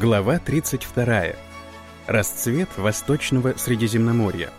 Глава 32. Расцвет Восточного Средиземноморья.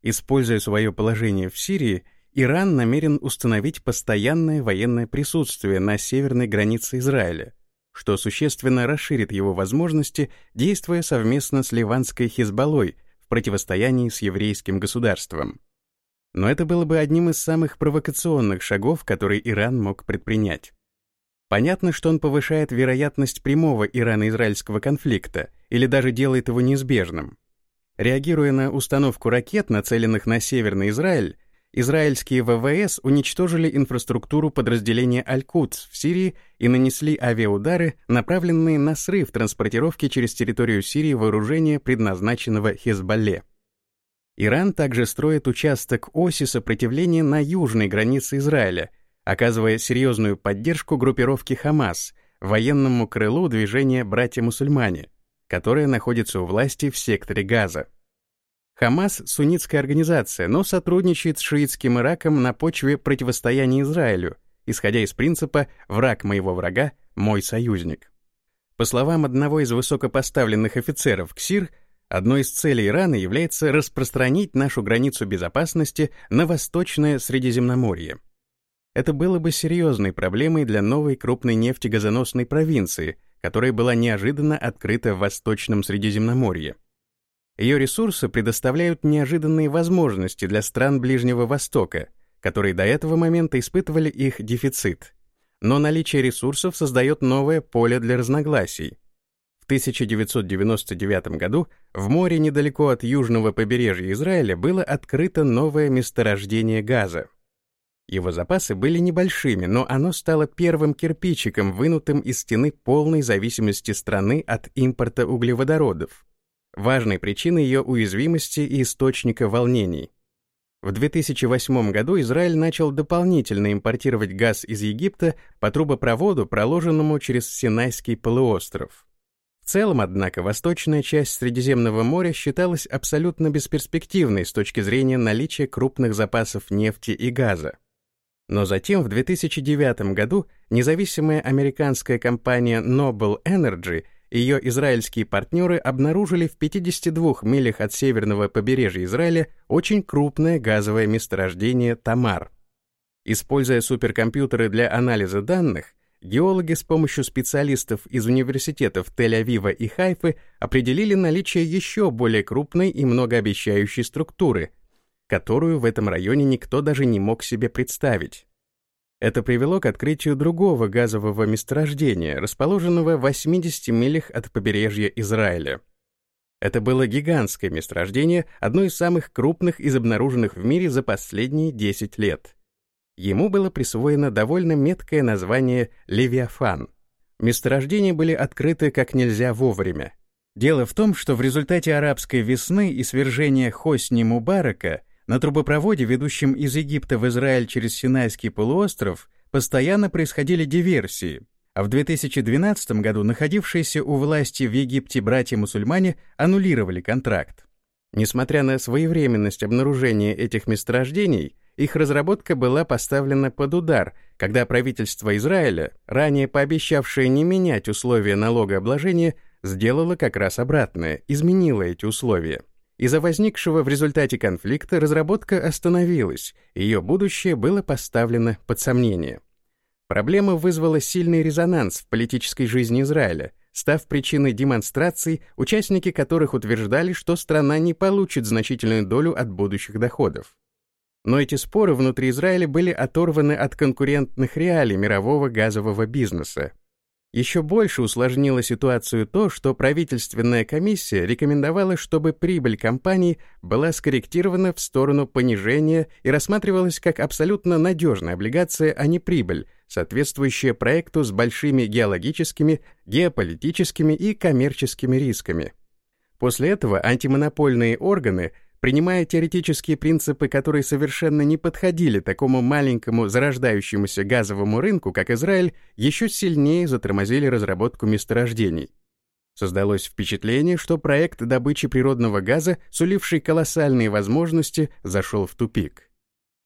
Используя свое положение в Сирии, Иран намерен установить постоянное военное присутствие на северной границе Израиля, что существенно расширит его возможности, действуя совместно с ливанской Хизбаллой в противостоянии с еврейским государством. Но это было бы одним из самых провокационных шагов, которые Иран мог предпринять. Понятно, что он повышает вероятность прямого ирано-израильского конфликта или даже делает его неизбежным. Реагируя на установку ракет, нацеленных на Северный Израиль, израильские ВВС уничтожили инфраструктуру подразделения Аль-Кудс в Сирии и нанесли авиаудары, направленные на срыв транспортировки через территорию Сирии вооружения, предназначенного Хезболле. Иран также строит участок оси сопротивления на южной границе Израиля, оказывая серьезную поддержку группировке Хамас, военному крылу движения «Братья-мусульмане», которое находится у власти в секторе Газа. Хамас — суннитская организация, но сотрудничает с шиитским Ираком на почве противостояния Израилю, исходя из принципа «враг моего врага — мой союзник». По словам одного из высокопоставленных офицеров КСИР, Одной из целей Ирана является распространить нашу границу безопасности на Восточное Средиземноморье. Это было бы серьезной проблемой для новой крупной нефтегазоносной провинции, которая была неожиданно открыта в Восточном Средиземноморье. Ее ресурсы предоставляют неожиданные возможности для стран Ближнего Востока, которые до этого момента испытывали их дефицит. Но наличие ресурсов создает новое поле для разногласий. В 1999 году в море недалеко от южного побережья Израиля было открыто новое месторождение газа. Его запасы были небольшими, но оно стало первым кирпичиком, вынутым из стены полной зависимости страны от импорта углеводородов, важной причиной ее уязвимости и источника волнений. В 2008 году Израиль начал дополнительно импортировать газ из Египта по трубопроводу, проложенному через Синайский полуостров. В целом, однако, восточная часть Средиземного моря считалась абсолютно бесперспективной с точки зрения наличия крупных запасов нефти и газа. Но затем, в 2009 году, независимая американская компания Noble Energy и ее израильские партнеры обнаружили в 52 милях от северного побережья Израиля очень крупное газовое месторождение Тамар. Используя суперкомпьютеры для анализа данных, геологи с помощью специалистов из университетов Тель-Авива и Хайфы определили наличие еще более крупной и многообещающей структуры, которую в этом районе никто даже не мог себе представить. Это привело к открытию другого газового месторождения, расположенного в 80 милях от побережья Израиля. Это было гигантское месторождение, одно из самых крупных из обнаруженных в мире за последние 10 лет — Ему было присвоено довольно меткое название «Левиафан». Месторождения были открыты как нельзя вовремя. Дело в том, что в результате арабской весны и свержения Хосни Мубарака на трубопроводе, ведущем из Египта в Израиль через Синайский полуостров, постоянно происходили диверсии, а в 2012 году находившиеся у власти в Египте братья-мусульмане аннулировали контракт. Несмотря на своевременность обнаружения этих месторождений, их разработка была поставлена под удар, когда правительство Израиля, ранее пообещавшее не менять условия налогообложения, сделало как раз обратное, изменило эти условия. Из-за возникшего в результате конфликта разработка остановилась, ее будущее было поставлено под сомнение. Проблема вызвала сильный резонанс в политической жизни Израиля, став причиной демонстраций, участники которых утверждали, что страна не получит значительную долю от будущих доходов. Но эти споры внутри Израиля были оторваны от конкурентных реалий мирового газового бизнеса. Еще больше усложнило ситуацию то, что правительственная комиссия рекомендовала, чтобы прибыль компаний была скорректирована в сторону понижения и рассматривалась как абсолютно надежная облигация, а не прибыль, соответствующая проекту с большими геологическими, геополитическими и коммерческими рисками. После этого антимонопольные органы принимая теоретические принципы, которые совершенно не подходили такому маленькому зарождающемуся газовому рынку, как Израиль, еще сильнее затормозили разработку месторождений. Создалось впечатление, что проект добычи природного газа, суливший колоссальные возможности, зашел в тупик.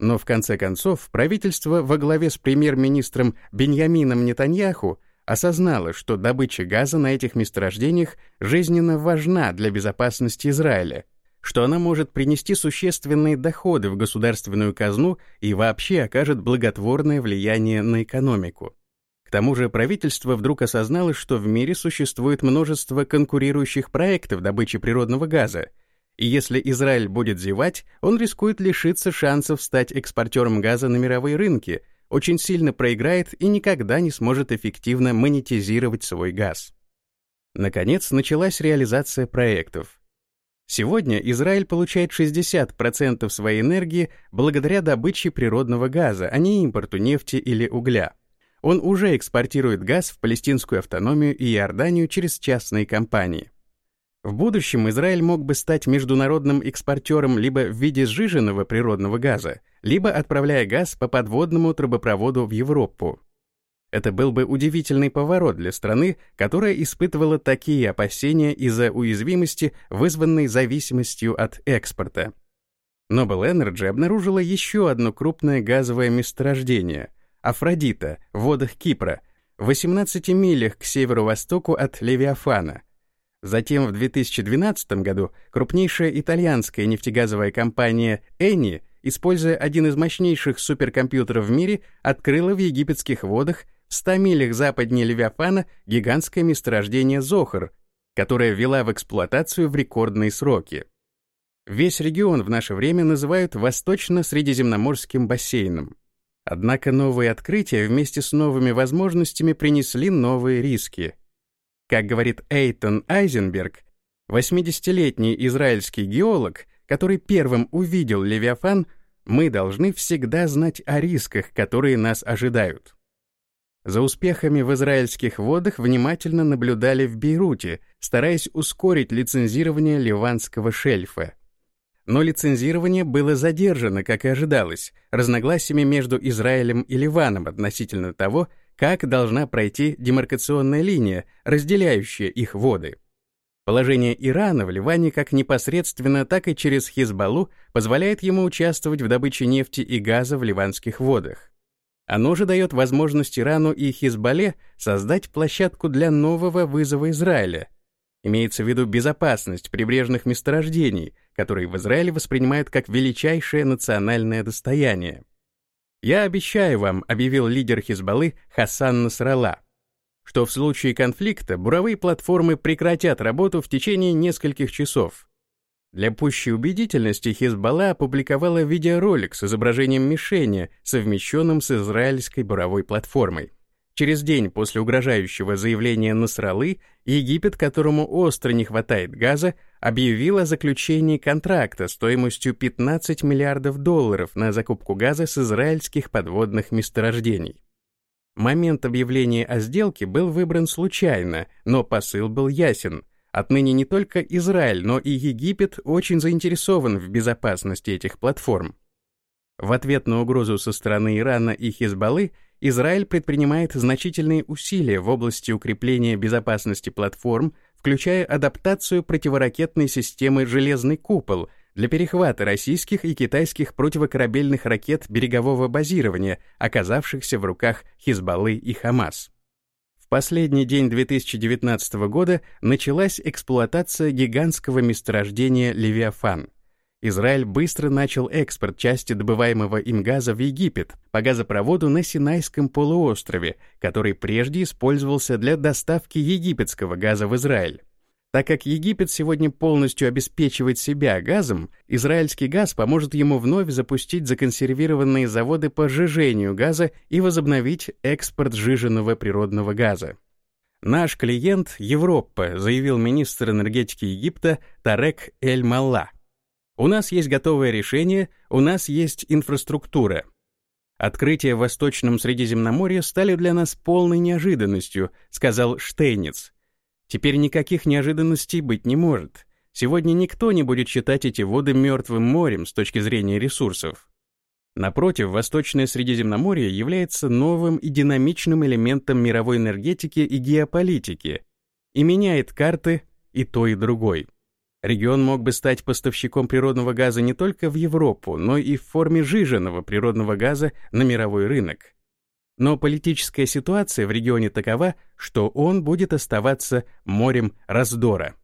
Но в конце концов правительство во главе с премьер-министром Беньямином Нетаньяху осознало, что добыча газа на этих месторождениях жизненно важна для безопасности Израиля, что она может принести существенные доходы в государственную казну и вообще окажет благотворное влияние на экономику. К тому же правительство вдруг осознало, что в мире существует множество конкурирующих проектов добычи природного газа, и если Израиль будет зевать, он рискует лишиться шансов стать экспортером газа на мировые рынки, очень сильно проиграет и никогда не сможет эффективно монетизировать свой газ. Наконец, началась реализация проектов. Сегодня Израиль получает 60% своей энергии благодаря добыче природного газа, а не импорту нефти или угля. Он уже экспортирует газ в палестинскую автономию и Иорданию через частные компании. В будущем Израиль мог бы стать международным экспортером либо в виде сжиженного природного газа, либо отправляя газ по подводному трубопроводу в Европу. Это был бы удивительный поворот для страны, которая испытывала такие опасения из-за уязвимости, вызванной зависимостью от экспорта. Noble Energy обнаружила еще одно крупное газовое месторождение — Афродита в водах Кипра, в 18 милях к северо-востоку от Левиафана. Затем в 2012 году крупнейшая итальянская нефтегазовая компания Eni, используя один из мощнейших суперкомпьютеров в мире, открыла в египетских водах в 100 милях западнее Левиафана гигантское месторождение Зохар, которое ввела в эксплуатацию в рекордные сроки. Весь регион в наше время называют Восточно-Средиземноморским бассейном. Однако новые открытия вместе с новыми возможностями принесли новые риски. Как говорит Эйтон Айзенберг, 80-летний израильский геолог, который первым увидел Левиафан, мы должны всегда знать о рисках, которые нас ожидают. За успехами в израильских водах внимательно наблюдали в Бейруте, стараясь ускорить лицензирование ливанского шельфа. Но лицензирование было задержано, как и ожидалось, разногласиями между Израилем и Ливаном относительно того, как должна пройти демаркационная линия, разделяющая их воды. Положение Ирана в Ливане как непосредственно, так и через Хизбаллу позволяет ему участвовать в добыче нефти и газа в ливанских водах. Оно же дает возможность Ирану и Хизбалле создать площадку для нового вызова Израиля. Имеется в виду безопасность прибрежных месторождений, которые в Израиле воспринимают как величайшее национальное достояние. «Я обещаю вам», — объявил лидер Хизбаллы Хасан Насралла, что в случае конфликта буровые платформы прекратят работу в течение нескольких часов. Для пущей убедительности Хизбалла опубликовала видеоролик с изображением мишени, совмещенным с израильской буровой платформой. Через день после угрожающего заявления Насралы, Египет, которому остро не хватает газа, объявил о заключении контракта стоимостью 15 миллиардов долларов на закупку газа с израильских подводных месторождений. Момент объявления о сделке был выбран случайно, но посыл был ясен — Отныне не только Израиль, но и Египет очень заинтересован в безопасности этих платформ. В ответ на угрозу со стороны Ирана и Хизбаллы Израиль предпринимает значительные усилия в области укрепления безопасности платформ, включая адаптацию противоракетной системы «Железный купол» для перехвата российских и китайских противокорабельных ракет берегового базирования, оказавшихся в руках Хизбаллы и Хамас. Последний день 2019 года началась эксплуатация гигантского месторождения Левиафан. Израиль быстро начал экспорт части добываемого им газа в Египет по газопроводу на Синайском полуострове, который прежде использовался для доставки египетского газа в Израиль. Так как Египет сегодня полностью обеспечивает себя газом, израильский газ поможет ему вновь запустить законсервированные заводы по сжижению газа и возобновить экспорт сжиженного природного газа. Наш клиент — Европа, заявил министр энергетики Египта Тарек Эль-Малла. У нас есть готовое решение, у нас есть инфраструктура. Открытия в Восточном Средиземноморье стали для нас полной неожиданностью, сказал Штейниц, Теперь никаких неожиданностей быть не может. Сегодня никто не будет считать эти воды мертвым морем с точки зрения ресурсов. Напротив, Восточное Средиземноморье является новым и динамичным элементом мировой энергетики и геополитики и меняет карты и то, и другой. Регион мог бы стать поставщиком природного газа не только в Европу, но и в форме жиженного природного газа на мировой рынок. Но политическая ситуация в регионе такова, что он будет оставаться морем раздора.